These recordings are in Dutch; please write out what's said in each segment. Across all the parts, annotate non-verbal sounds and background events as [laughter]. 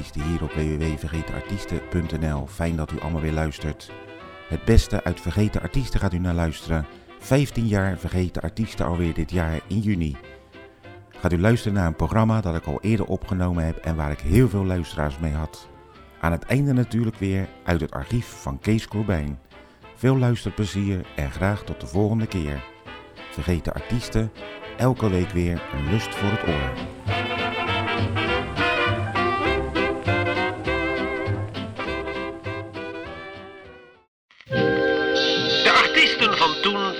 artiesten hier op www.vergetenartiesten.nl. Fijn dat u allemaal weer luistert. Het beste uit Vergeten Artiesten gaat u naar luisteren. 15 jaar Vergeten Artiesten alweer dit jaar in juni. Gaat u luisteren naar een programma dat ik al eerder opgenomen heb en waar ik heel veel luisteraars mee had. Aan het einde natuurlijk weer uit het archief van Kees Corbijn. Veel luisterplezier en graag tot de volgende keer. Vergeten Artiesten, elke week weer een lust voor het oor.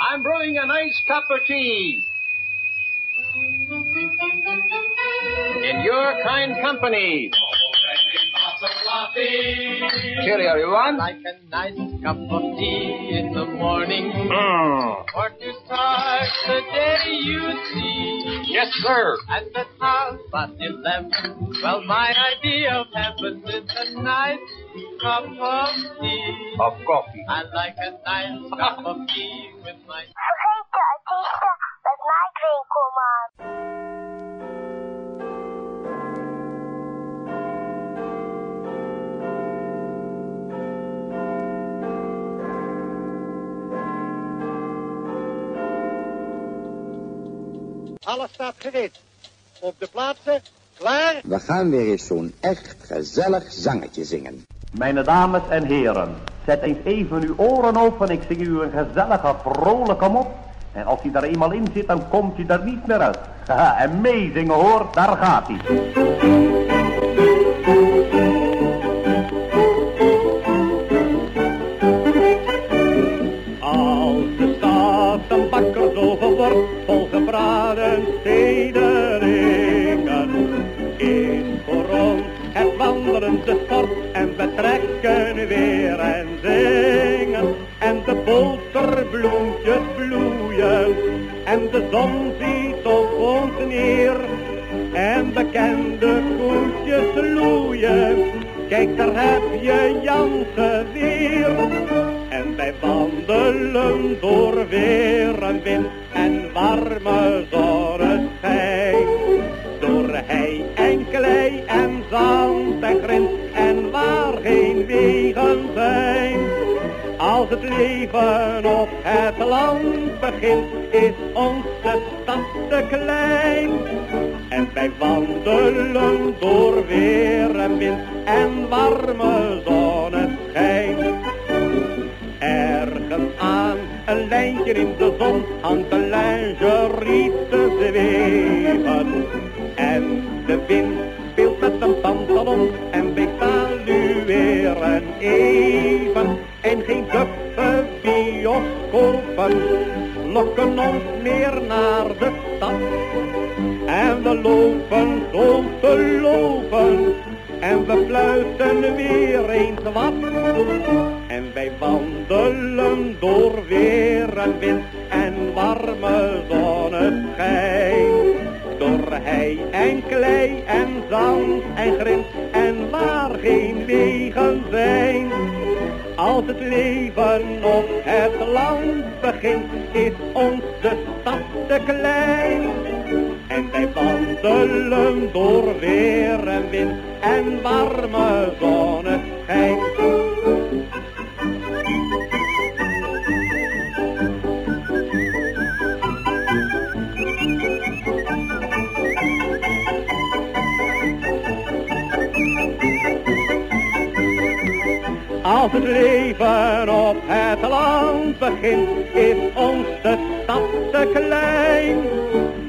I'm brewing a nice cup of tea. In your kind company. Cheerio, everyone. Like a nice cup of tea in the morning. Mm. Or to start the day you see. Yes, sir. At the house at eleven. Well, my idea of heaven is a nice cup of tea. Of coffee. I like a nice [laughs] cup of tea with my Vergeten artiesten met Mike Winkelman. Alles staat gereed. Op de plaatsen, klaar. We gaan weer eens zo'n echt gezellig zangetje zingen. Mijn dames en heren, zet eens even uw oren open. Ik zing u een gezellige, vrolijke mop. En als hij daar eenmaal in zit, dan komt hij er niet meer uit. Haha, en hoor, daar gaat hij. Als de stad een bakker zo wordt, vol gebraden stederingen, is voor ons het wandelen de sport we trekken weer en zingen. En de boterbloempjes bloeien en de zon ziet op ons neer. En bekende koetjes loeien, kijk daar heb je Jansen weer. En wij wandelen door weer en wind en warme zonneschijn. Door hei en klei en zand en grind wegen zijn. Als het leven op het land begint, is onze stad te klein. En wij wandelen door weer en wind en warme zonneschijn. Ergens aan een lijntje in de zon hangt een lingerie te zweven. En de wind lokken ons meer naar de stad. En we lopen zo te lopen en we fluiten weer eens wat. En wij wandelen door weer en wind en warme zonneschijn. Door hei en klei en zand en grind en waar geen wegen zijn. Als het leven op het land begint, is ons de stad te klein. En wij wandelen door weer en wind en warme zonneschijn. Als het leven op het land begint, is onze stad te klein.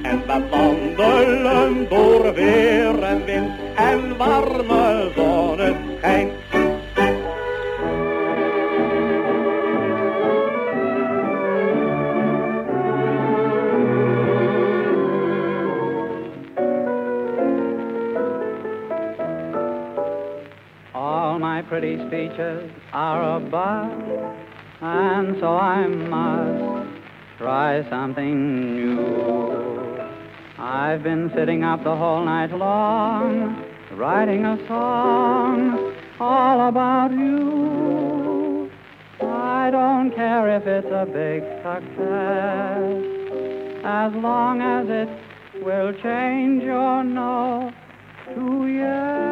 En we wandelen door weer en wind en warme my pretty speeches are a buzz, and so I must try something new. I've been sitting up the whole night long, writing a song all about you. I don't care if it's a big success, as long as it will change your no to yes.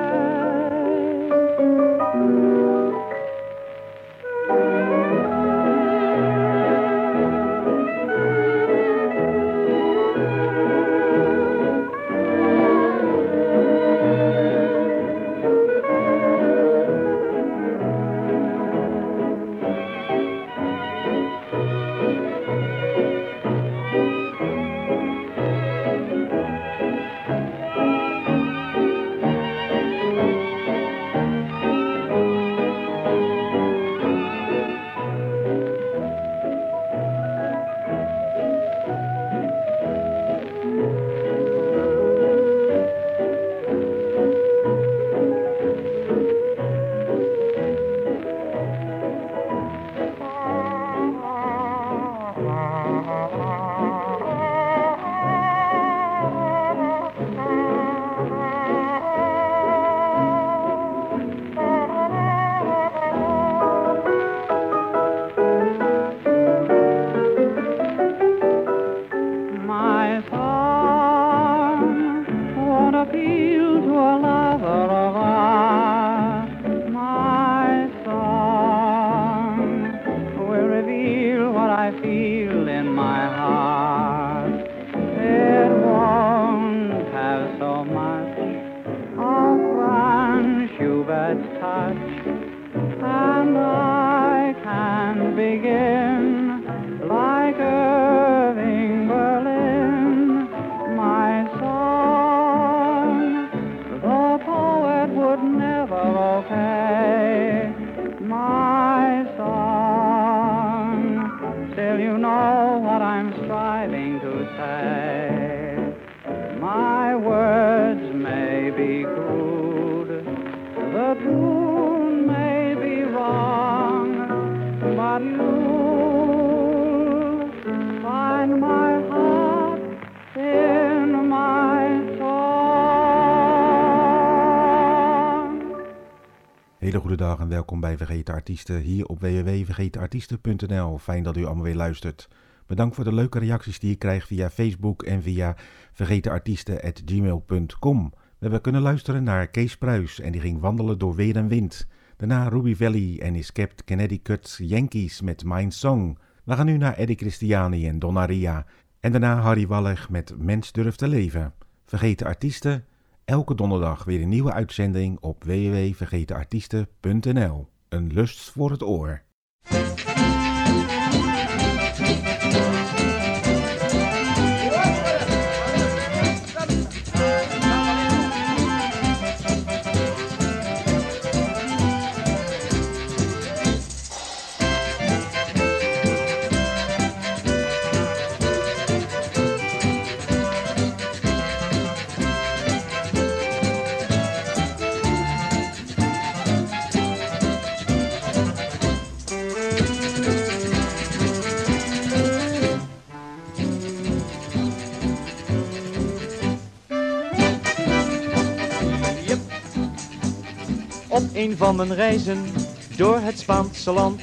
Hele goede dag en welkom bij Vergeten Artiesten hier op www.vergetenartiesten.nl. Fijn dat u allemaal weer luistert. Bedankt voor de leuke reacties die ik krijg via Facebook en via vergetenartiesten.gmail.com. We hebben kunnen luisteren naar Kees Pruis en die ging wandelen door weer en wind. Daarna Ruby Valley en is kept Connecticut Yankees met Mijn Song. We gaan nu naar Eddie Christiani en Donna Ria. En daarna Harry Wallig met Mens durft te leven. Vergeten Artiesten, elke donderdag weer een nieuwe uitzending op www.vergetenartiesten.nl. Een lust voor het oor. Een van mijn reizen door het Spaanse land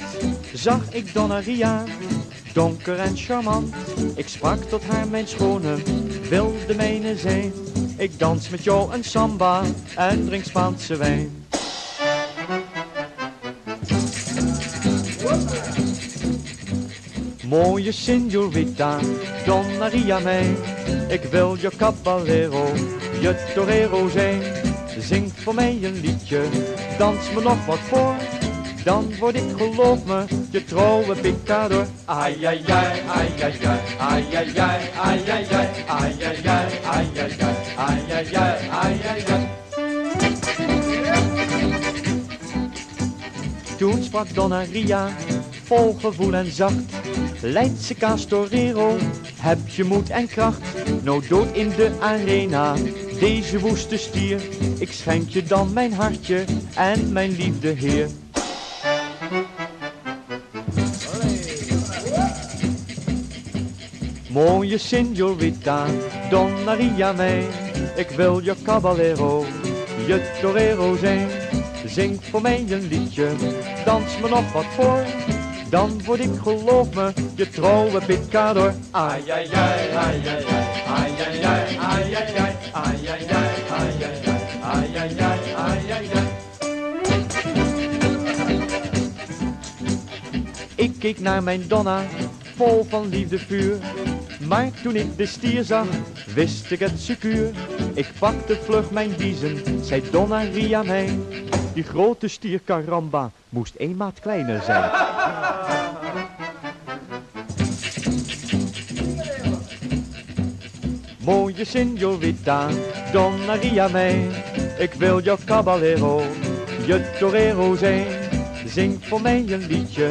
zag ik Donna Ria, donker en charmant. Ik sprak tot haar, mijn schone, wilde mijne zijn. Ik dans met jou een samba en drink Spaanse wijn. Mooie señorita, Donna Ria mij. Ik wil je caballero, je torero zijn. Zing voor mij een liedje, dans me nog wat voor. Dan word ik, geloof me, je trouwe picador. Ai, ai, ai, ai, ai, ai, ai, ai, ai, ai, ai, ai, ai, ai, ai, ai, ai, ai, ai. Toen sprak Donna Ria, vol gevoel en zacht. Leidse Castorero, heb je moed en kracht. No dood in de arena, deze woeste stier, ik schenk je dan mijn hartje en mijn liefde heer. Mooie signorita, donnaria mij, ik wil je caballero, je torero zijn. Zing voor mij een liedje, dans me nog wat voor, dan word ik geloof me je trouwe picador. Ai ai ai, ai ai ai, ai ai ai, ai. Ik keek naar mijn Donna, vol van liefdevuur. Maar toen ik de stier zag, wist ik het secuur. Ik pakte vlug mijn biezen, zei Donna Ria mij. Die grote stier Caramba moest een maat kleiner zijn. Mooie signorita, donna ria mij. Ik wil je caballero, je torero zijn. Zing voor mij een liedje,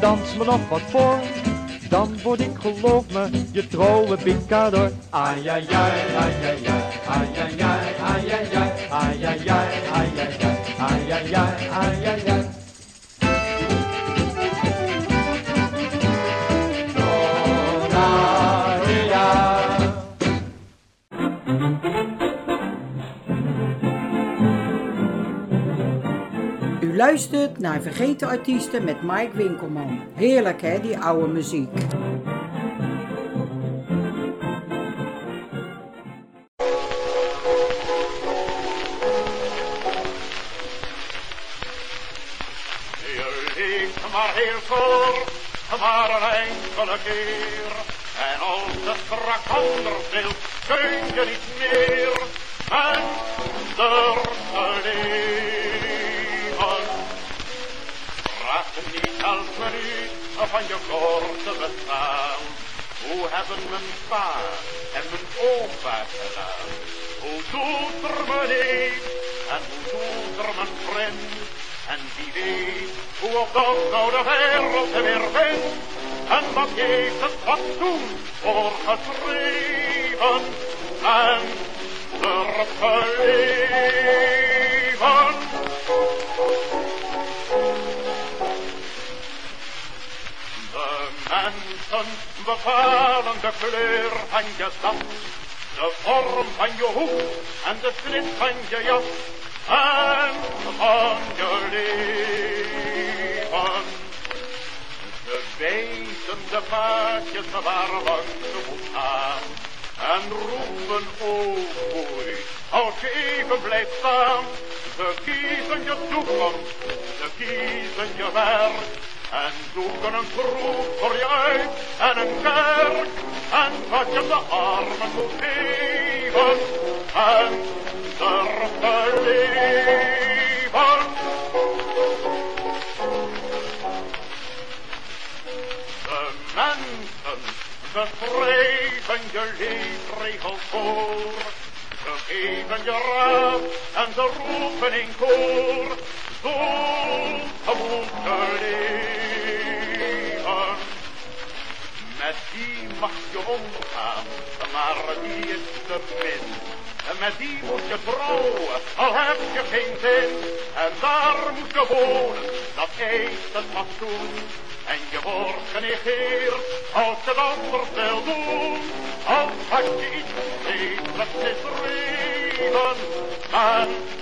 dans me nog wat voor. Dan word ik geloof me, je trouwe picador. Ai ai ai, ai ai ai, ai ai ai, ai ai ai. Luistert naar Vergeten Artiesten met Mike Winkelman. Heerlijk hè, die oude muziek. Maar heel kort, maar een enkele keer. En als het strak anders wil, kun je niet meer te leven. Minuut van je korte bestaan. Hoe hebben mijn pa en mijn opa gedaan? Hoe doet er mijn neef en hoe doet er mijn vriend? En wie weet hoe op de wereld weer vindt. En wat het wat toen voor geschreven en teruggegeven. Mensen bepalen de kleur van je stad, de vorm van je hoek en de snit van je jas en van je leven. De paadjes waar langs je moet gaan en roepen oei, als je even blijft staan. Ze kiezen je toekomst, ze kiezen je werk en zoeken een kroeg voor je uit en een kerk en wat je de armen moet geven en durf te leven. De mensen beschrijven je leefregels voor. Ze geven je raad en ze roepen in koor. Zo gewoon te leven. Met die mag je omgaan, maar die is te min. En met die moet je trouwen, al heb je geen zin. En daar moet je wonen, dat eist het fatsoen. En je wordt genegeerd als je dat wil doen. Als had je iets levens misdreven en teruggeneven.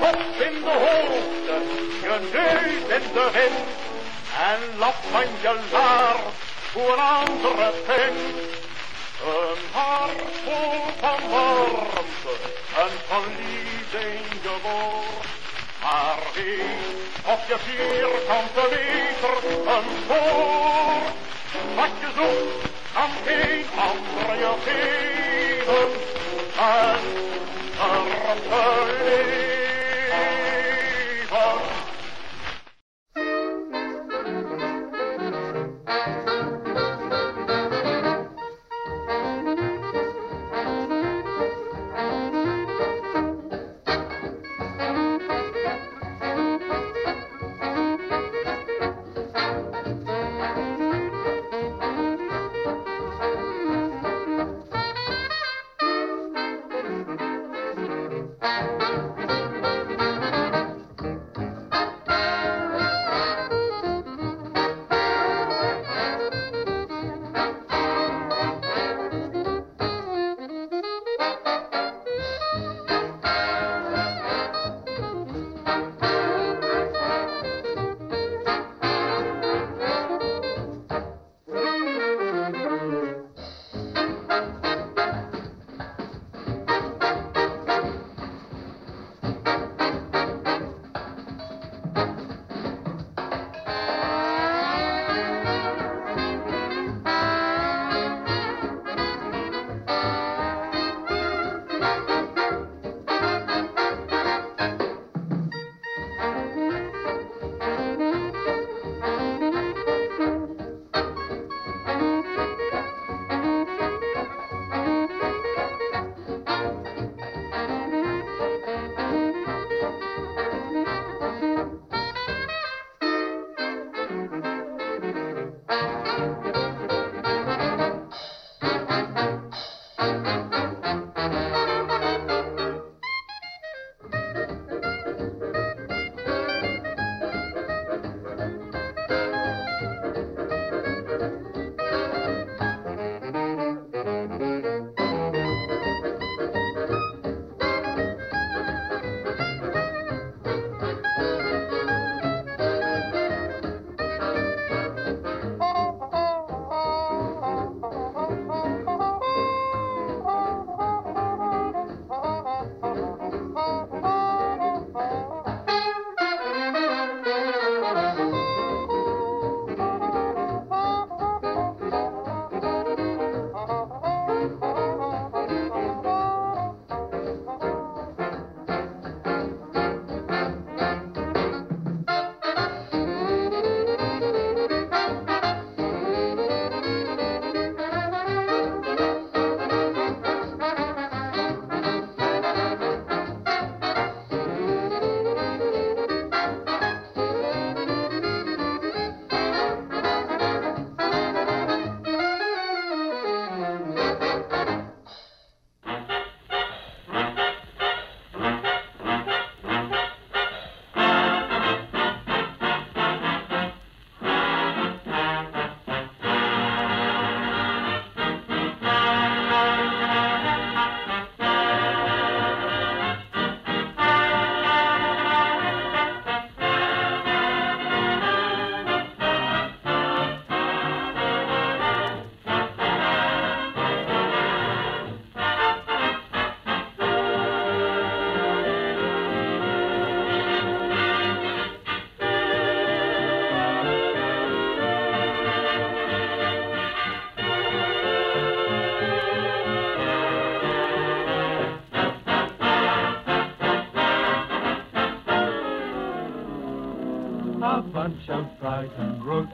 Kop in de hoogte, je neus in de wind en lap van je laar hoe een andere denkt. Een hart vol van warmte en van liefde. Maar weet of je vierkante meter een woord wat je zoekt kan geen ander je geven en er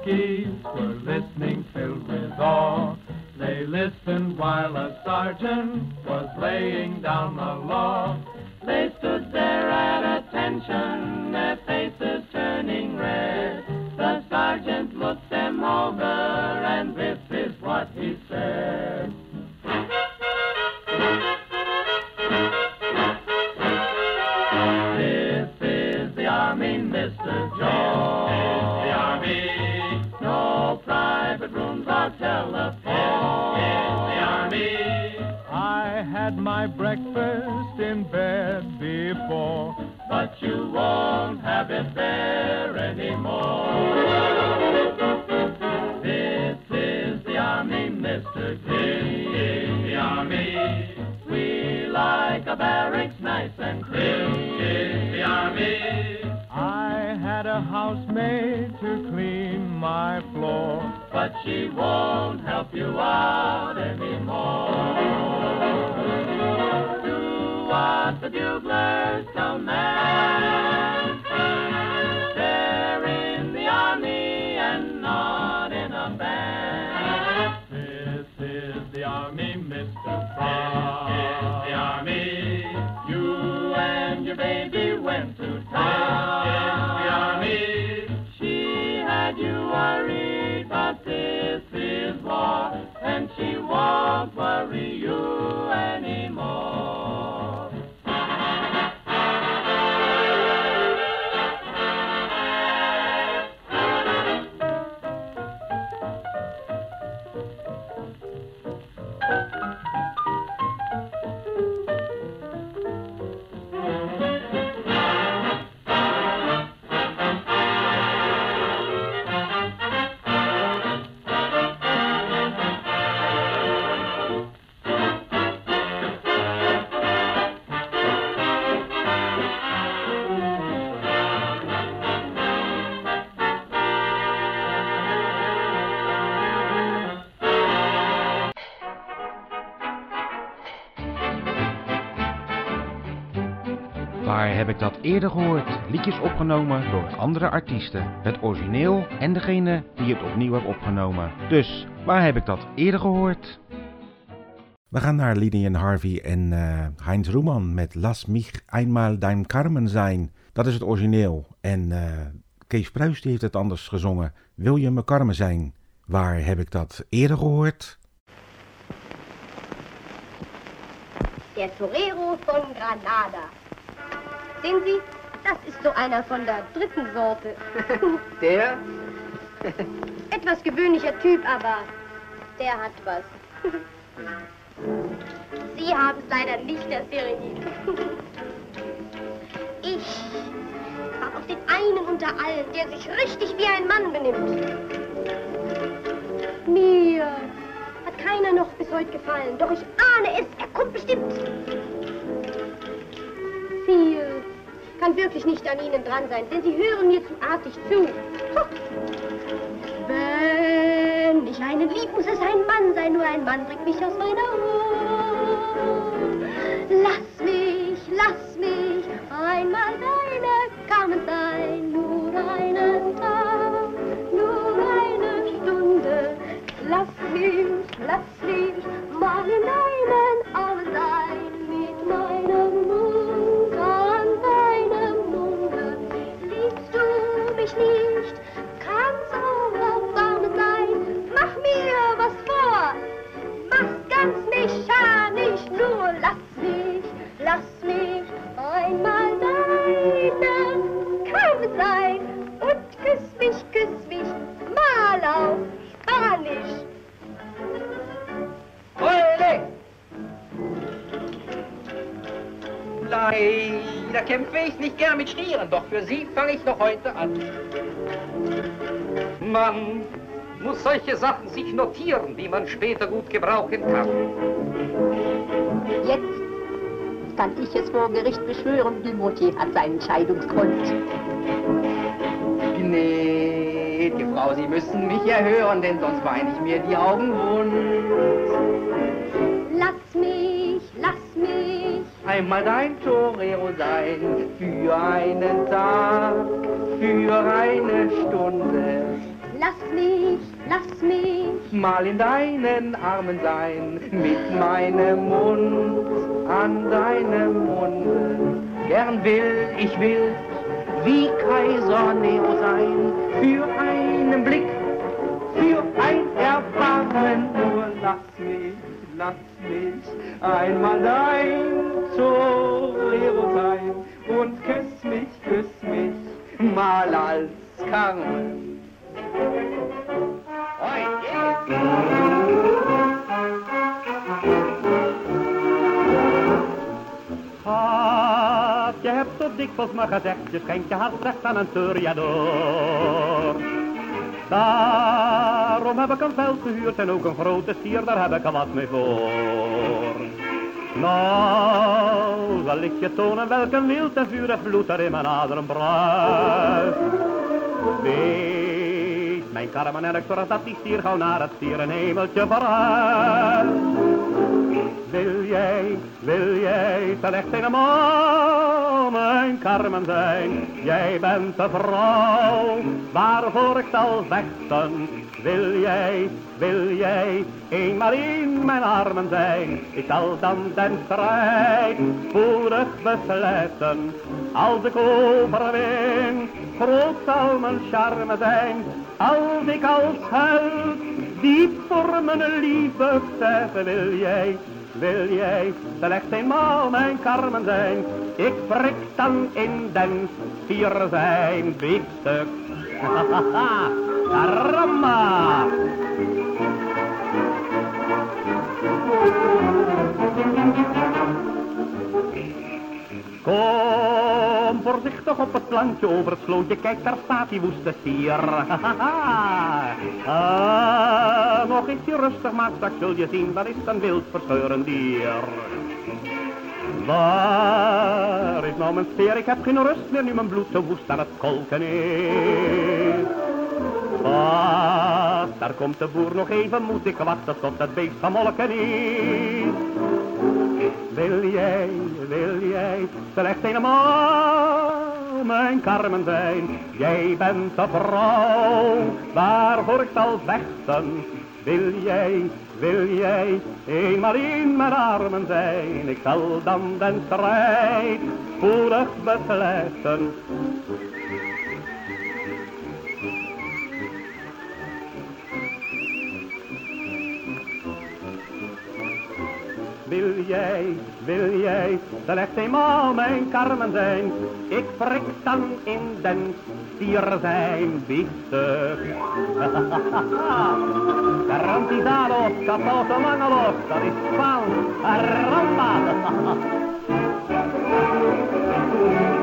kisses help you out won't worry you anymore. Eerder gehoord? Liedjes opgenomen door andere artiesten. Het origineel en degene die het opnieuw heeft opgenomen. Dus, waar heb ik dat eerder gehoord? We gaan naar Lilian Harvey en eh, Heinz Roeman met Lass mich einmal dein Carmen zijn. Dat is het origineel. En eh, Kees Pruis die heeft het anders gezongen. Wil je me Carmen zijn? Waar heb ik dat eerder gehoord? Der Torero von Granada. Sehen Sie, das ist so einer von der dritten Sorte. [laughs] Der? [laughs] Etwas gewöhnlicher Typ, aber der hat was. [laughs] Sie haben es leider nicht, Herr Serenit. Ich habe auch den einen unter allen, der sich richtig wie ein Mann benimmt. Mir hat keiner noch bis heute gefallen, doch ich ahne es, er kommt bestimmt. Kann wirklich nicht an Ihnen dran sein, denn Sie hören mir zu artig zu. Wenn ich einen lieb, muss es ein Mann sein, nur ein Mann bringt mich aus meiner Ruhe. Lass mich, lass mich einmal deine Carmen sein, Stieren, doch für Sie fange ich noch heute an. Man muss solche Sachen sich notieren, die man später gut gebrauchen kann. Jetzt kann ich es vor Gericht beschwören, Dumontier hat seinen Scheidungsgrund. Gnädige Frau, Sie müssen mich erhören, denn sonst weine ich mir die Augen wund. Einmal dein Torero sein, für einen Tag, für eine Stunde. lass mich, lass mich, Mal in deinen Armen sein, mit meinem Mund an deinem Munde. Gern will, ich will, wie Kaiser Nero sein, für einen Blick, für ein Erbarmen. Lass mich, einmal dein Torero sein und küss mich, küss mich mal als Carmen. Schat, je hebt zo dikwijls maar gezegd, je schenkt je hart recht aan een toreador. Daarom heb ik een veld gehuurd en ook een grote stier, daar heb ik er wat mee voor. Nou, zal ik je tonen welke wild en vurig bloed er in mijn aderen bruist. Weet, mijn karmen en ik dat die stier gauw naar het stierenhemeltje verhuist. Wil jij, wil jij terecht helemaal mijn karmen zijn? Jij bent de vrouw waarvoor ik zal vechten. Wil jij, wil jij eenmaal in mijn armen zijn? Ik zal dan den strijd spoedig besluiten. Als ik overwin, groot zal mijn charme zijn. Als ik als held diep voor mijn liefde zeggen, wil jij, wil jij slechts eenmaal mijn karmen zijn? Ik prik dan in den vier zijn biefstuk. [laughs] Caramba! Kom voorzichtig op het plantje over het slootje, kijk daar staat die woeste stier. [laughs] ah, nog ietsje rustig, maar straks zul je zien, dat is een wild verscheurend dier. Waar is nou mijn speer? Ik heb geen rust meer nu mijn bloed zo woest aan het kolken is. Wat, daar komt de boer nog even, moet ik wachten tot het beest van molken is. Wil jij, wil jij, slechts helemaal mijn karmen zijn. Jij bent de vrouw waarvoor ik zal vechten. Wil jij, wil jij eenmaal in mijn armen zijn? Ik zal dan den strijd spoedig beslechten. Wil jij, wil jij, slechts eenmaal mijn karmen zijn? Ik prik dan in den stier zijn biefstuk. [laughs] Garantizados, capote mangelos, dat is Spaans, aramba. [laughs]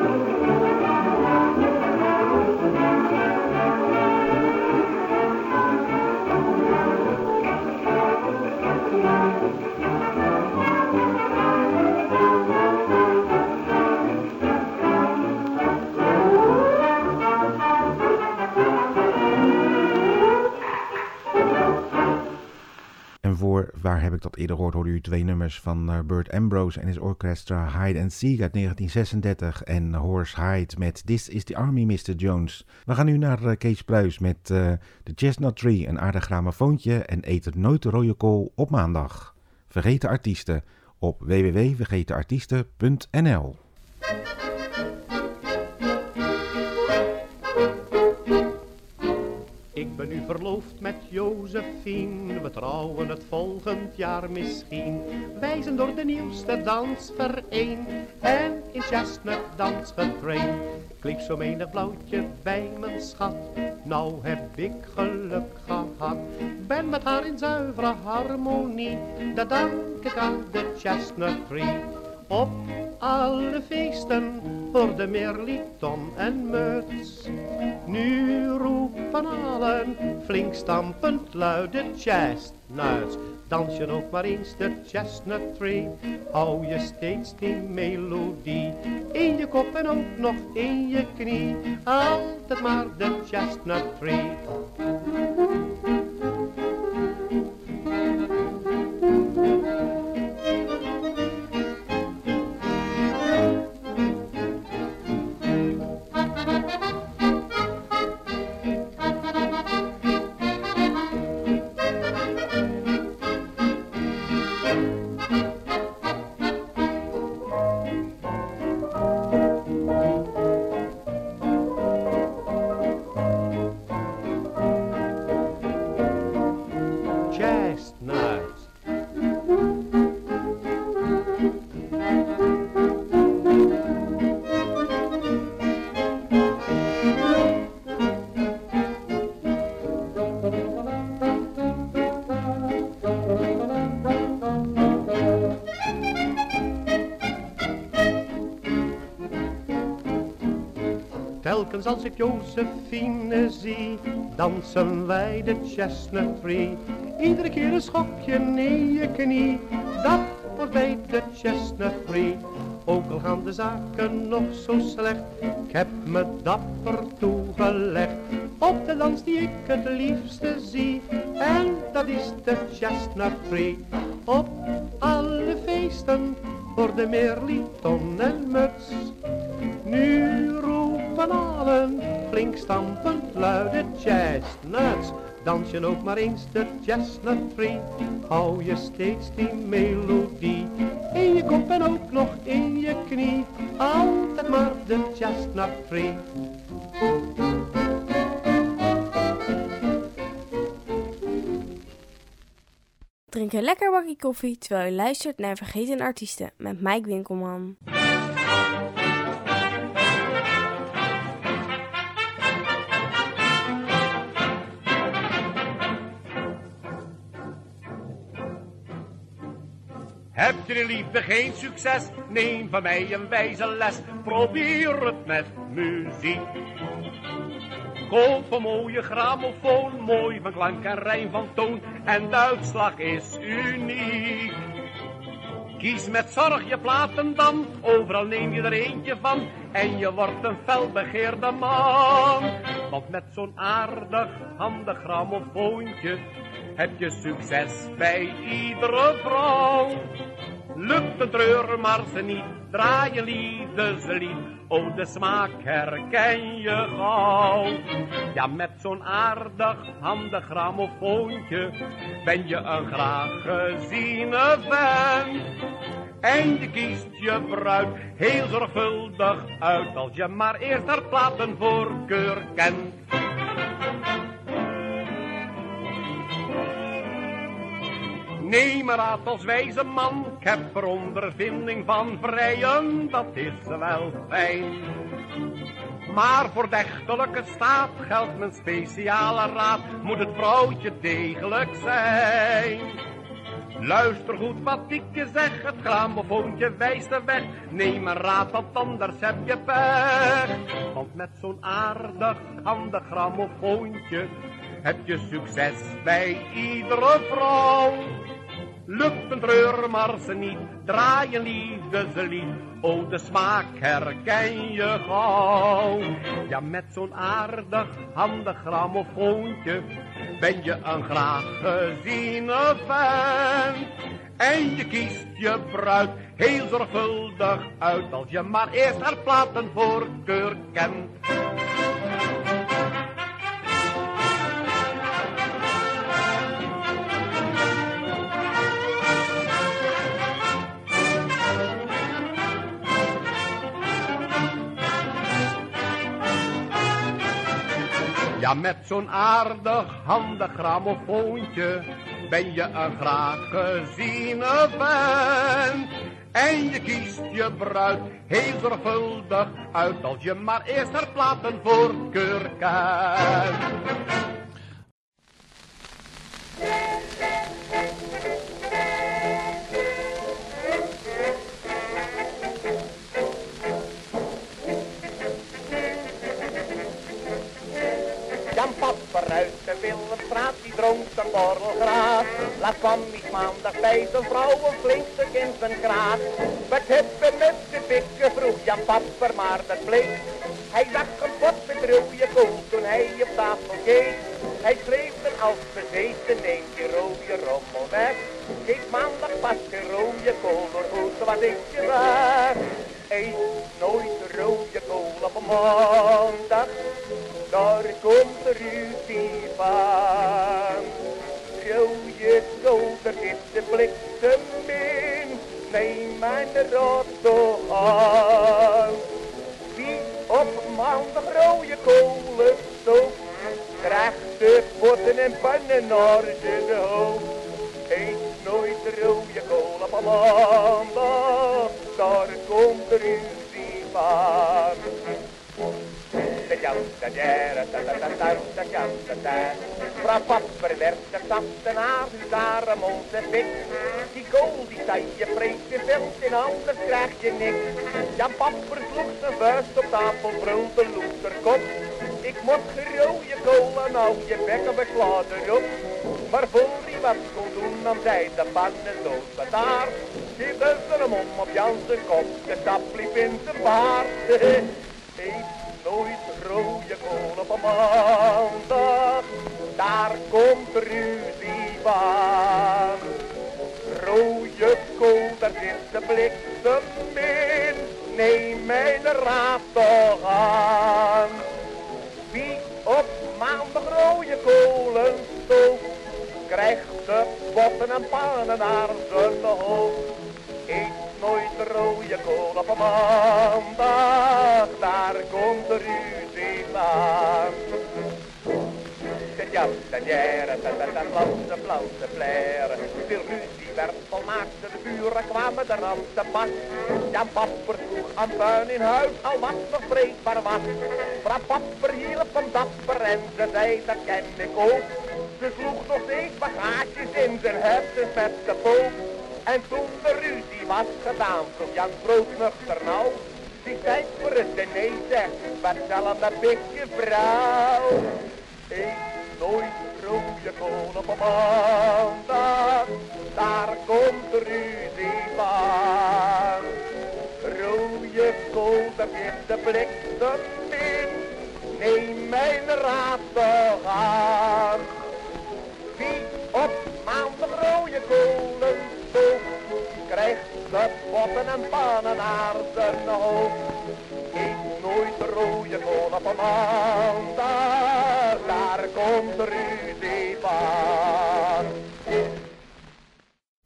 Waar heb ik dat eerder gehoord, hoorde u twee nummers van uh, Burt Ambrose en his orchestra Hide and Seek uit 1936 en Horace Hyde met This is the Army, Mr. Jones. We gaan nu naar uh, Kees Pruis met uh, The Chestnut Tree, een aardig gramofoontje en eet het nooit de rode kool op maandag. Vergeten artiesten op www.vergetenartiesten.nl Ik ben nu verloofd met Josephine, we trouwen het volgend jaar misschien. Wij zijn door de nieuwste dans vereend en in chestnut dans getraind. Kleef zo menig blauwtje bij mijn schat, nou heb ik geluk gehad. Ben met haar in zuivere harmonie, dat dank ik aan de chestnut tree. Op alle feesten worden meer liton en muts. Nu roepen allen, flink stampend luide chestnuts. Dans je nog maar eens de chestnut tree, hou je steeds die melodie. In je kop en ook nog in je knie, altijd maar de chestnut tree. Als ik Josephine zie, dansen wij de chestnut tree. Iedere keer een schopje in je knie, dat wordt bij de chestnut tree. Ook al gaan de zaken nog zo slecht, ik heb me dapper toegelegd. Op de dans die ik het liefste zie, en dat is de chestnut tree. Op alle feesten worden meer liton en muts. Nu flink stampend, luide chestnuts. Je ook maar eens de chestnut free, hou je steeds die melodie. In je kop en ook nog in je knie, altijd maar de chestnut free. Drink een lekker bakje koffie terwijl je luistert naar Vergeten Artiesten met Mike Winkelman. Heb je liefde geen succes? Neem van mij een wijze les. Probeer het met muziek. Koop een mooie grammofoon, mooi van klank en rijm van toon. En de uitslag is uniek. Kies met zorg je platen dan, overal neem je er eentje van. En je wordt een felbegeerde man. Want met zo'n aardig handig grammofoontje heb je succes bij iedere vrouw. Lukt een treur maar ze niet, draai je liefdeslied. Oh, de smaak herken je gauw. Ja, met zo'n aardig handig grammofoontje ben je een graag geziene vent. En je kiest je bruid heel zorgvuldig uit als je maar eerst haar platenvoorkeur kent. Neem maar raad als wijze man, ik heb er ondervinding van vrijen, dat is wel fijn. Maar voor de echtelijke staat geldt mijn speciale raad, moet het vrouwtje degelijk zijn. Luister goed wat ik je zeg, het gramofoontje wijst de weg. Neem een raad, want anders heb je pech. Want met zo'n aardig handig gramofoontje heb je succes bij iedere vrouw. Lukt een treur maar ze niet, draai een liefdeslied. Oh, de smaak herken je gauw. Ja, met zo'n aardig handig grammofoontje ben je een graag geziene vent. En je kiest je bruid heel zorgvuldig uit als je maar eerst haar platenvoorkeur kent. Met zo'n aardig handig grammofoontje ben je een graag geziene vent. En je kiest je bruid heel zorgvuldig uit als je maar eerst haar platenvoorkeur kent. Dronk borrelgraat. Laat kwam niet maandag bij zijn vrouw een flink in zijn kraat. Wat hebben met de dikke vroeg Jan Papper, maar dat bleek. Hij zag een pot rode kool toen hij op tafel keek. Hij schreef een als bezeten, neem rode rommel weg. Geef maandag pas de rode kool, door goed wat ik je zeg. Eet nooit rode kool op een maandag. Daar komt er ruzie van. Rode kool, daar zit de bliksem in. Neem mijn rotto aan. Wie op maandag rode kolen stookt, krijgt de potten en pannen naar zijn hoofd. Eet nooit rode kool op maandag, daar komt er ruzie van. Frapapper werd getapt en aan uw arm onze pik. Die kool die zei je vreet je veld in anders krijg je niks. Ja, papper sloeg zijn vuist op tafel, brulde loeterkop. Ik mocht rode kool en hou je bek en beslaat erop. Maar voor die wat kon doen, dan zei de pannen dood met haar. Die buiten hem om op Jansen kop, de tap liep in de baard. Eet nooit rode kool op een maandag, daar komt ruzie van. Rode kool, daar zit de bliksem in, neem mijn raad toch aan. Wie op maandag rode kolen stookt, krijgt de botten en pannen naar zijn hoofd. Eet nooit rode kool op een maandag, daar komt de ruzie van. De jastanière, de blauwse, blauwse flair. De ruzie werd volmaakt, de buren kwamen er aan te pas. Jan Papper sloeg aan puin in huis, al wat nog was. Vrouw Papper hielp hem dapper en ze zei, dat ken ik ook. Ze sloeg nog steeds bagages in zijn hersens met de pook. En toen de ruzie was gedaan, vroeg Jan broodnuchter nou. Die tijd voor het diner zegt, wat zal een beetje vrouw? Eet nooit rode kool op een maandag, daar komt de ruzie van. Rode kool, zit de bliksem neem mijn raad toch aan. Wie op maandag rode kolen krijgt de potten en pannen naar zijn hoofd. Nooit rode kool op een maandag, daar komt ruzie van.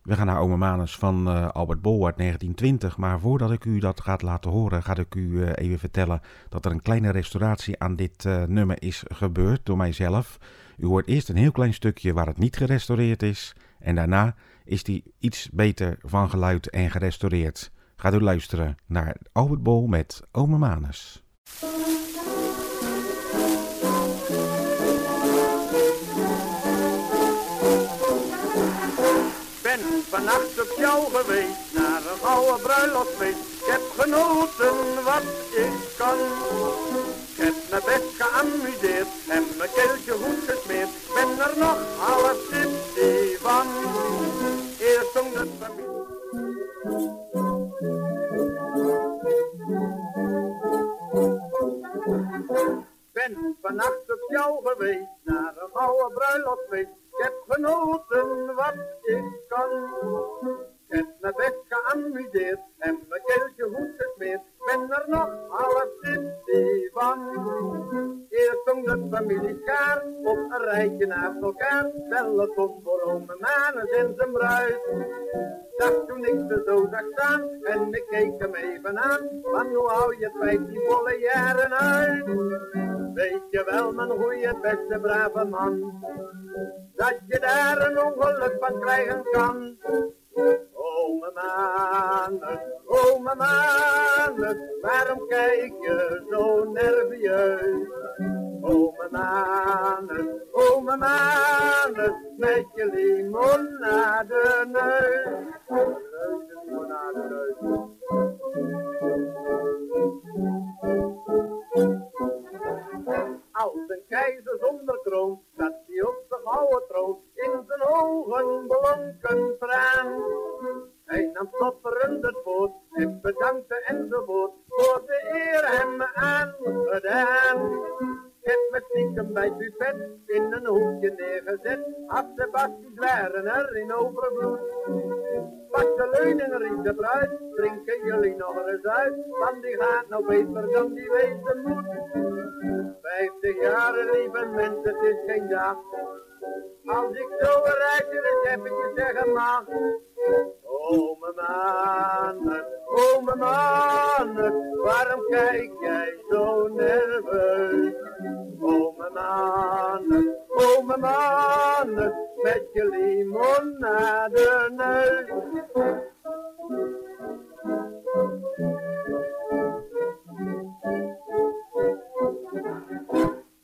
We gaan naar Ome Manus van uh, Albert Bol uit 1920. Maar voordat ik u dat gaat laten horen, ga ik u uh, even vertellen dat er een kleine restauratie aan dit uh, nummer is gebeurd door mijzelf. U hoort eerst een heel klein stukje waar het niet gerestaureerd is. En daarna is die iets beter van geluid en gerestaureerd. Gaat u luisteren naar Albert Bol met Ome Manus. ben vannacht op jou geweest, naar een oude bruiloftsfeest. Ik heb genoten wat ik kan. Ik heb me best geamuseerd en mijn keeltje goed gesmeerd. Ben er nog half tipsy van. Ben vannacht op jou geweest, naar een oude bruiloftsfeest. Ik heb genoten wat ik kan. Ik heb me best geamuseerd en mijn keeltje goed gesmeerd. Ben er nog half tipsy van. Eerst zong de familie Schaar op een rijtje naast elkaar. Telefoon voor ome Manus en zijn bruid. Dacht toen ik ze zo zag staan en ik keek hem even aan. Van hoe hou je vijftien volle jaren uit? Weet je wel, mijn goeie beste brave man dat je daar een ongeluk van krijgen kan. Ome Manus, ome Waarom kijk je zo nerveus? Ome Manus, ome Manus, met je limonade neus. Limonade neus. Als een keizer zonder kroon, zat hij op de gouden troon, in zijn ogen blonken traan. Hij nam stopperend het woord en bedankte enzovoort voor de eer hem. Ik heb me stiekem bij het buffet in een hoekje neergezet, af de bakjes waren er in overvloed. Pak de leuning, riep de bruid, drinken jullie nog eens uit, want die gaat nou beter dan die wezen moet. Vijftig jaar, lieve mensen, het is geen dag. Als ik zo een rijtje eens eventjes zeggen mag. Oh mijn mannen, oh mijn mannen, waarom kijk jij zo nerveus? Oh mijn mannen, oh mijn mannen, met je limonade neus.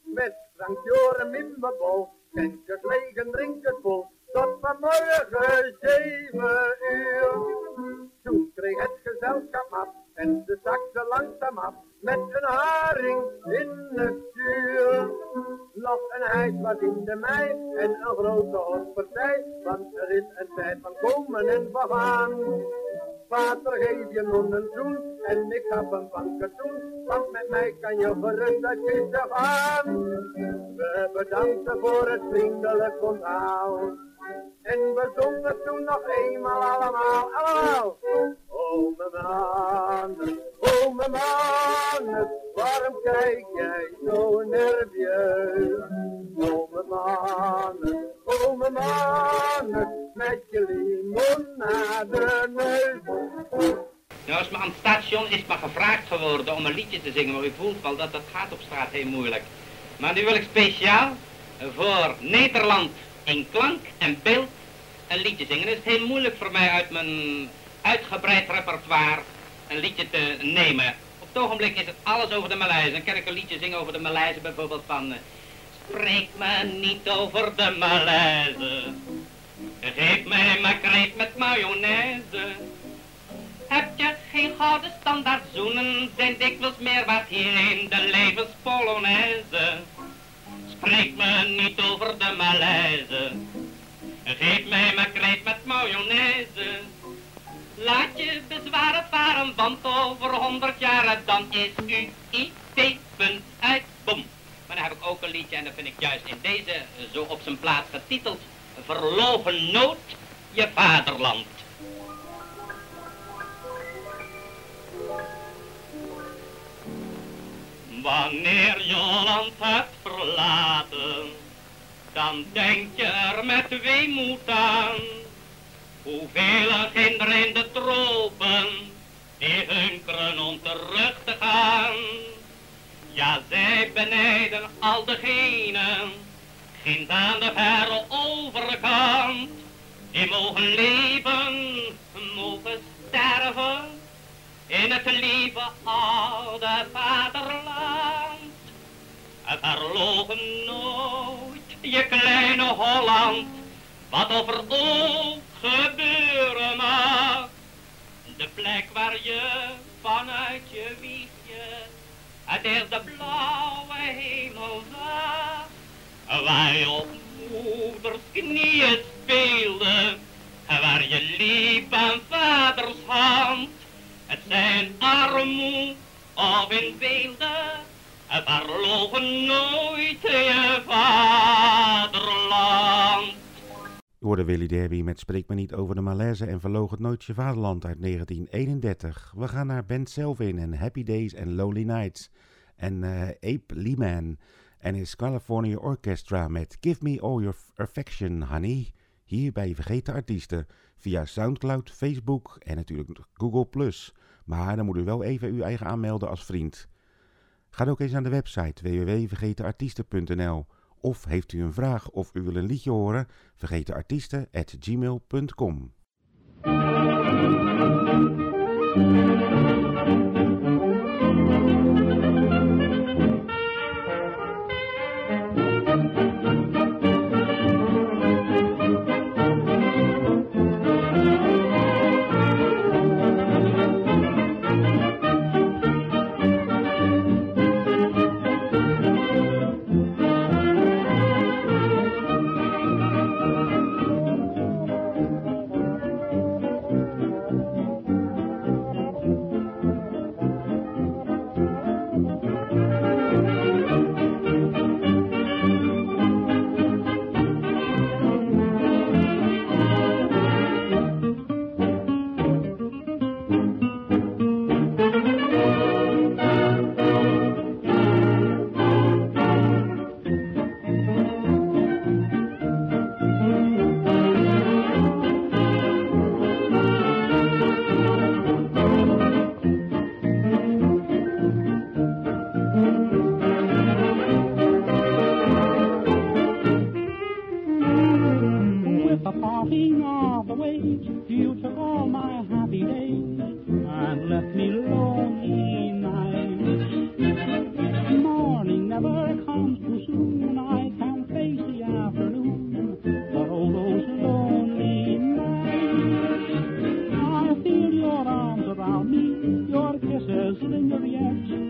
Met Frank Joren in mijn bol, drinkers leeg en drinkers vol tot vanmorgen zeven uur. Toen kreeg het gezelschap af en de zakte langzaam af met een haring in het zuur. Nog een ijs wat in de mei en een grote hofpartij, want er is een tijd van komen en gaan. Vader geef je nog een zoen en ik heb een van katoen, want met mij kan je gerust uit kisten gaan. We bedanken voor het vriendelijk onthaal. En we zongen toen nog eenmaal allemaal, allemaal. Oh mijn mannen, oh mijn mannen, waarom kijk jij zo nerveus? Oh mijn mannen, oh mijn mannen, met je limonade neus. Nou is aan het station is me gevraagd geworden om een liedje te zingen, maar u voelt wel dat dat gaat op straat heel moeilijk. Maar nu wil ik speciaal voor Nederland in klank en beeld een liedje zingen. Het is heel moeilijk voor mij uit mijn uitgebreid repertoire een liedje te nemen. Op het ogenblik is het alles over de Maleisen. Dan kan ik een liedje zingen over de Maleisen, bijvoorbeeld van... eh, Spreek me niet over de Maleisen. Geef mij maar kreet met mayonaise. Heb je geen gouden standaard zoenen, zijn dikwijls meer wat hier in de levenspolonaise. Spreek me niet over de Maleise. Geef mij maar kreet met mayonaise. Laat je bezwaren varen, want over honderd jaar dan is u IT punt uit, bom. Maar dan heb ik ook een liedje en dat vind ik juist in deze zo op zijn plaats getiteld. Verlogen nood, je vaderland. Wanneer je land hebt verlaten, dan denk je er met weemoed aan. Hoeveel kinderen in de tropen, die hunkeren om terug te gaan. Ja, zij benijden al degenen, ginds aan de verre overkant. Die mogen leven, mogen sterven, in het lieve oude vaderland. Verlogen nooit je kleine Holland, wat of gebeuren mag. De plek waar je vanuit je wiegje het eerste blauwe hemel zag. Waar je op moeders knieën speelde, waar je liep aan vaders hand. Het zijn armoe of in beelden, verlogen nooit je vaderland. Je hoorde Willy Derby met Spreek me niet over de Malaise en verloog het nooit je vaderland uit 1931. We gaan naar Ben Selvin en Happy Days en Lonely Nights. En eh, Ape Lehman en his California Orchestra met Give Me All Your Affection, Honey. Hier bij Vergeten Artiesten via Soundcloud, Facebook en natuurlijk Google+. Maar dan moet u wel even uw eigen aanmelden als vriend. Ga ook eens naar de website www.vergetenartiesten.nl of heeft u een vraag of u wil een liedje horen? vergetenartiesten.gmail.com around me. Your kisses in your reaction.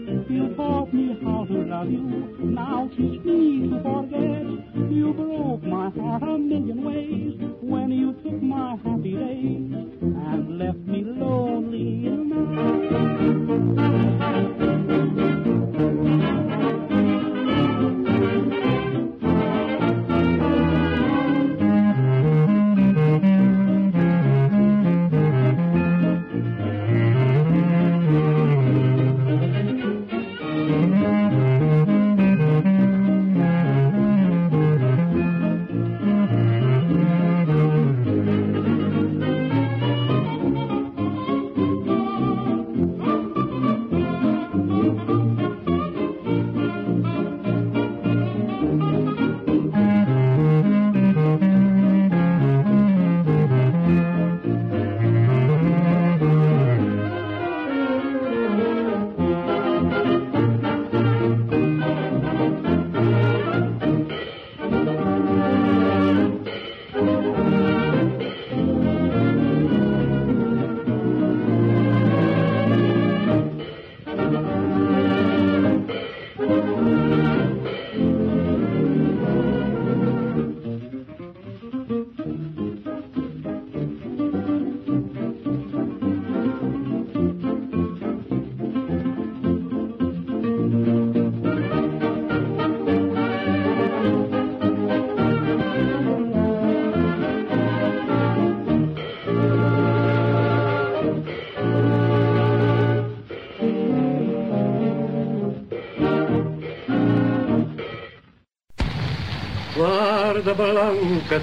blanca,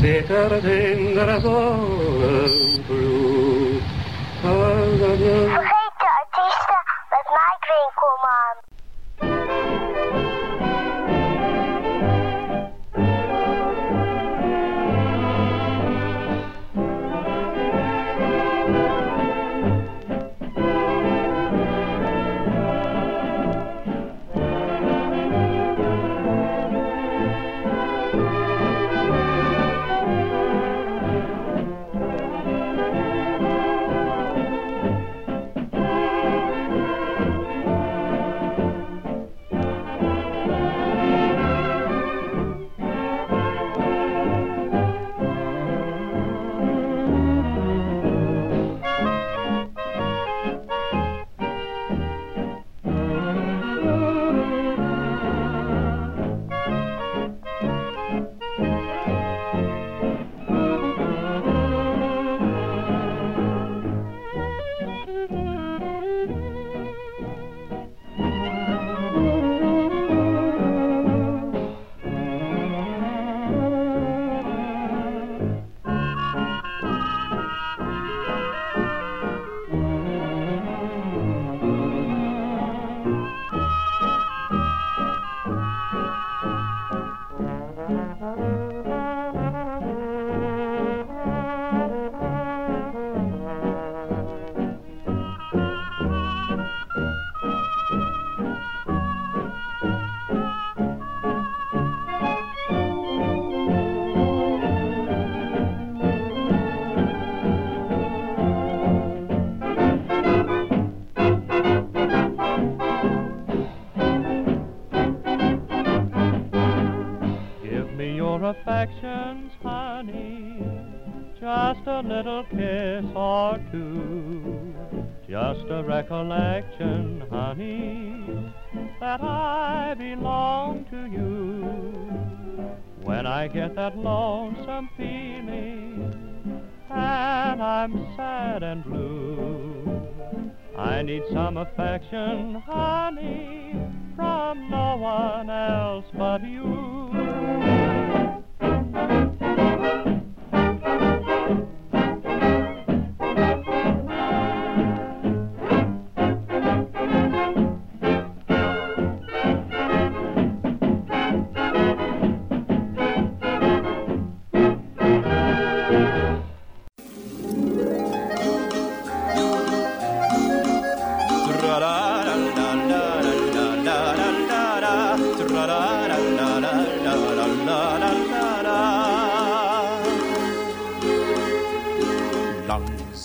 se te rendrás recollection, honey, that I belong to you. When I get that lonesome feeling and I'm sad and blue, I need some affection, honey, from no one else but you.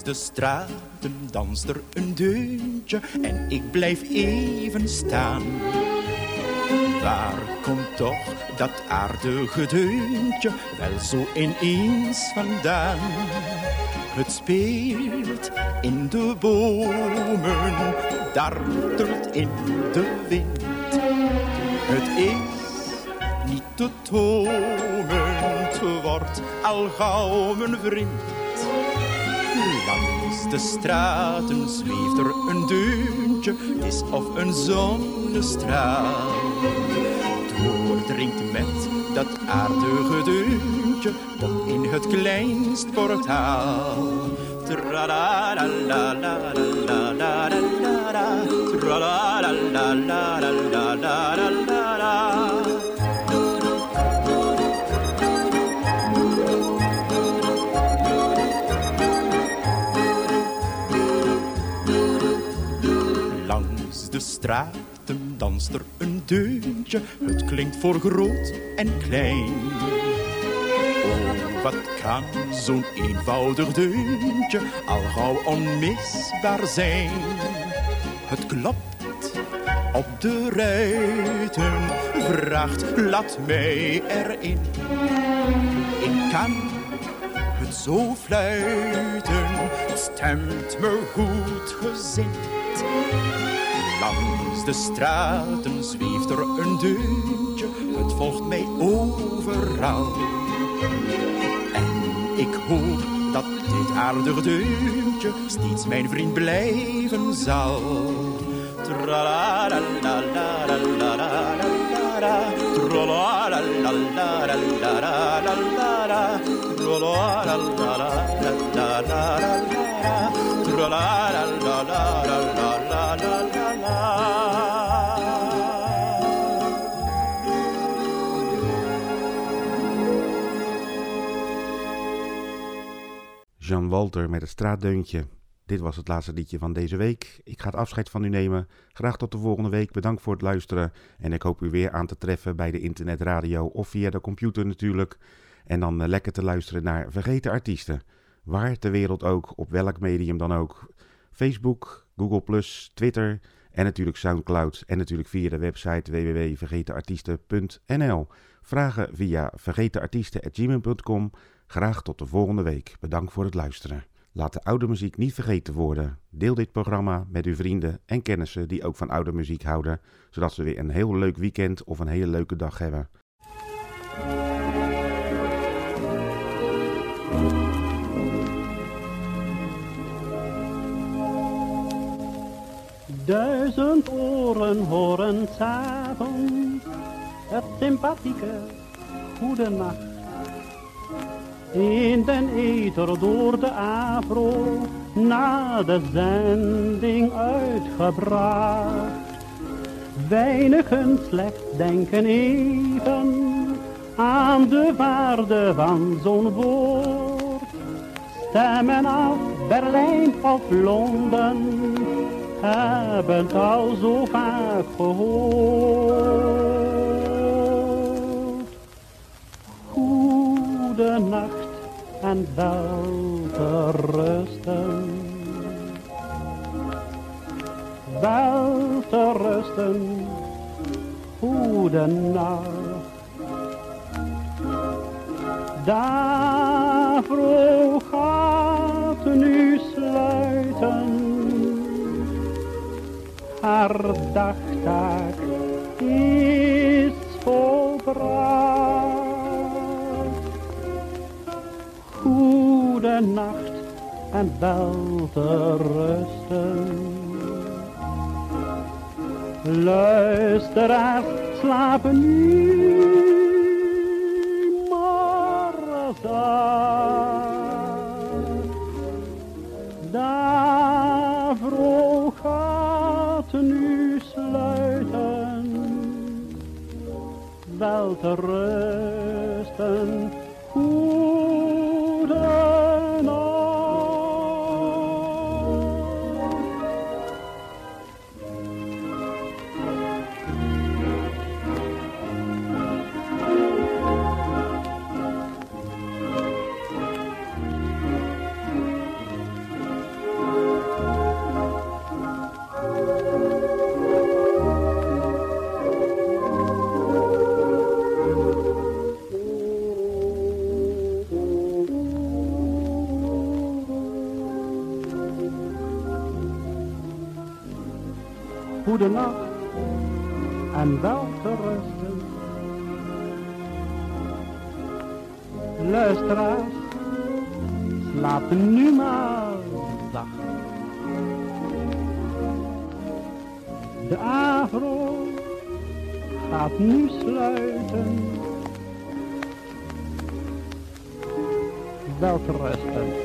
De straten danst er een deuntje en ik blijf even staan. Waar komt toch dat aardige deuntje wel zo ineens vandaan? Het speelt in de bomen, dartelt in de wind. Het is niet te tonen, het wordt al gauw mijn vriend. De straten zweeft er een deuntje, het is of een zonnestraal. Doordringt met dat aardige deuntje tot in het kleinst portaal. Tra-la-la-la-la-la-la-la-la-la. Tra-la-la-la-la-la-la-la-la. De straten danst er een deuntje, het klinkt voor groot en klein. Oh, wat kan zo'n eenvoudig deuntje al gauw onmisbaar zijn? Het klopt op de ruiten, vraagt laat mij erin. Ik kan het zo fluiten, stemt me goed gezind. Langs de straten zweeft er een deuntje, het volgt mij overal. En ik hoop dat dit aardige deuntje steeds mijn vriend blijven zal. Tra Jean Walter met het straatdeuntje. Dit was het laatste liedje van deze week. Ik ga het afscheid van u nemen. Graag tot de volgende week. Bedankt voor het luisteren. En ik hoop u weer aan te treffen bij de internetradio of via de computer natuurlijk. En dan eh, lekker te luisteren naar Vergeten Artiesten. Waar ter wereld ook, op welk medium dan ook. Facebook, Google+, Twitter en natuurlijk Soundcloud. En natuurlijk via de website www.vergetenartiesten.nl. Vragen via vergetenartiesten.gmail.com. Graag tot de volgende week. Bedankt voor het luisteren. Laat de oude muziek niet vergeten worden. Deel dit programma met uw vrienden en kennissen die ook van oude muziek houden, zodat ze weer een heel leuk weekend of een hele leuke dag hebben. Duizend oren horen s'avonds het sympathieke goedenacht. In den ether door de afro na de zending uitgebracht. Weinigen slechts denken even aan de waarde van zo'n woord. Stemmen af Berlijn of Londen hebben het al zo vaak gehoord. Goede nacht en wel te rusten. Wel te rusten, goede nacht. Daarvoor gaat nu sluiten haar dagtaak is volbracht. Goede nacht en wel te rusten. Luisteraars slapen nu maar zacht. Daarvoor gaat nu sluiten, wel te rusten, goede nacht en wel te rusten. Luisteraars, slaap nu maar zacht. De avro gaat nu sluiten. Wel te rusten.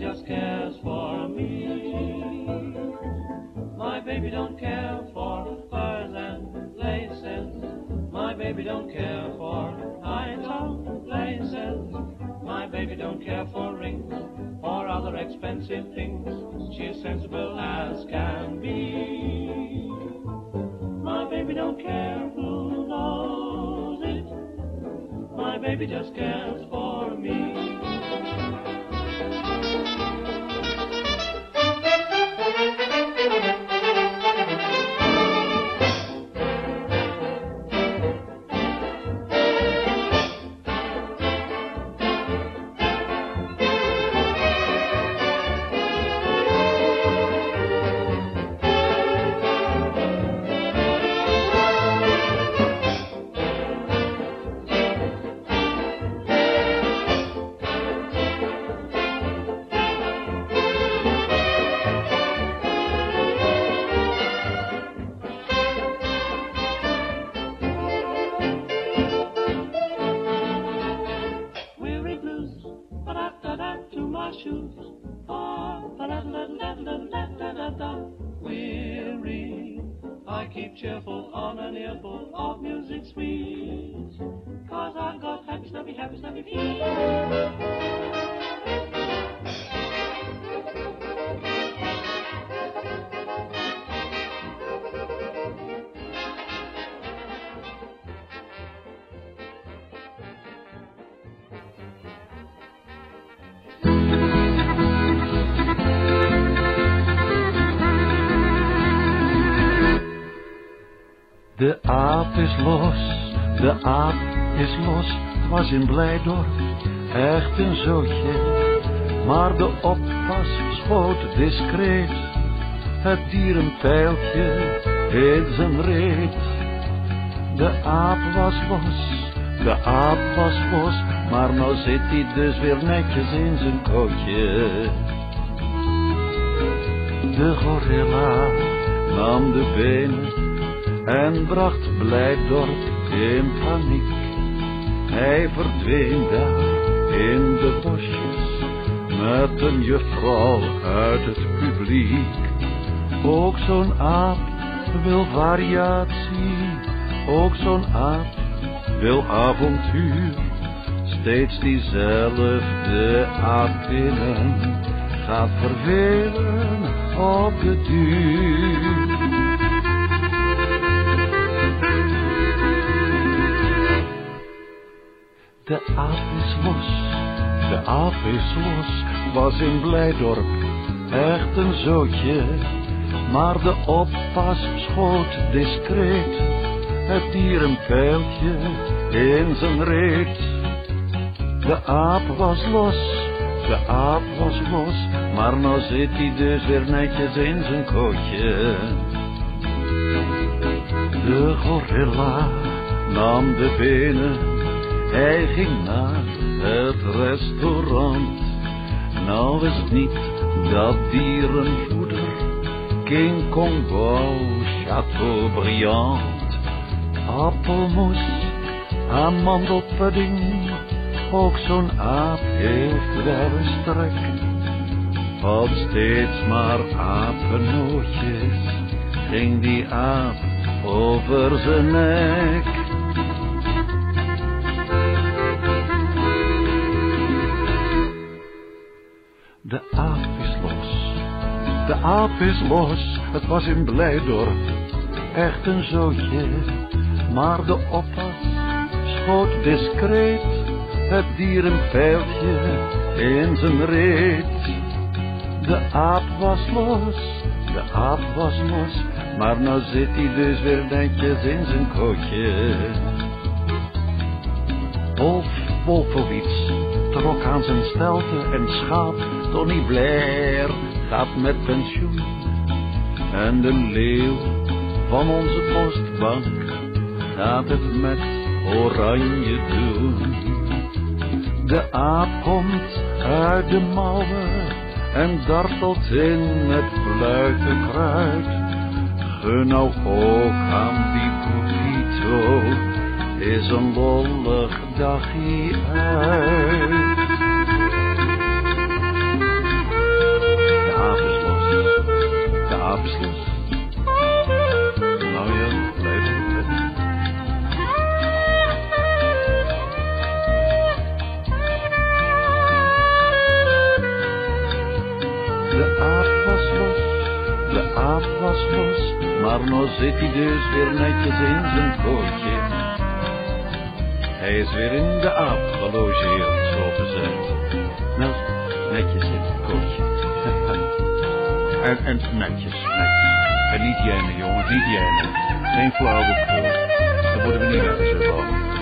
Just cares for me. My baby don't care for furs and laces. My baby don't care for high top places. My baby don't care for rings or other expensive things. She's sensible as can be. My baby don't care who knows it. My baby just cares De aap is los, de aap is los, was in Blijdorp echt een zootje. Maar de oppas schoot discreet, het dier een pijltje in zijn reet. De aap was los, de aap was los, maar nou zit hij dus weer netjes in zijn kootje. De gorilla nam de benen en bracht Blijdorp in paniek. Hij verdween daar in de bosjes met een juffrouw uit het publiek. Ook zo'n aap wil variatie, ook zo'n aap wil avontuur. Steeds diezelfde aap binnen gaat vervelen op de duur. De aap is los, de aap is los, was in Blijdorp echt een zootje. Maar de oppas schoot discreet, het dier een pijltje in zijn reet. De aap was los, de aap was los, maar nou zit hij dus weer netjes in zijn kootje. De gorilla nam de benen hij ging naar het restaurant. Nou is het niet dat dierenvoeder, King Kong wou Chateaubriand. Appelmoes, amandelpudding, ook zo'n aap heeft wel een strek. Van steeds maar apennootjes, ging die aap over zijn nek. De aap is los, de aap is los, het was in Blijdorp echt een zootje. Maar de oppas schoot discreet het dier een pijltje in zijn reet. De aap was los, de aap was los, maar nou zit hij dus weer netjes in zijn kootje. Wolf Wolfowitz trok aan zijn stelte en schaap. Tony Blair gaat met pensioen. En de leeuw van onze postbank gaat het met oranje doen. De aap komt uit de mouwen en dartelt in het fluitenkruid. Gun nou ook aan die burrito is een lollig dagje uit. Nou. De aap was los, de aap was los, maar nou zit hij dus weer netjes in zijn kootje. Hij is weer in de aap gelogeerd, zo gezegd. Nou, netjes in het kootje. [laughs] en, en netjes, niet jennen, jongens, niet jennen. Geen flauwekul. Dan worden we niet weg, zo